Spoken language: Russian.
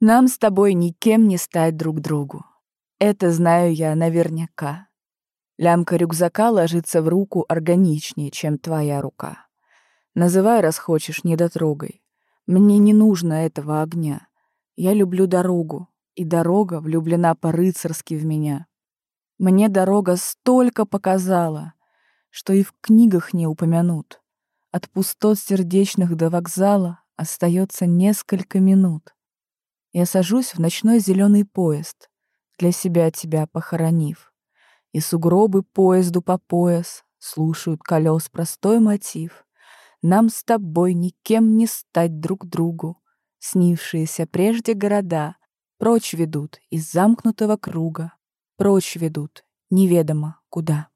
Нам с тобой никем не стать друг другу. Это знаю я наверняка. Лямка рюкзака ложится в руку органичнее, чем твоя рука. Называй, раз хочешь, не дотрогай. Мне не нужно этого огня. Я люблю дорогу, и дорога влюблена по-рыцарски в меня. Мне дорога столько показала, что и в книгах не упомянут. От пустот сердечных до вокзала остается несколько минут. Я сажусь в ночной зеленый поезд, для себя тебя похоронив. И сугробы поезду по пояс слушают колес простой мотив. Нам с тобой никем не стать друг другу. Снившиеся прежде города прочь ведут из замкнутого круга, прочь ведут неведомо куда.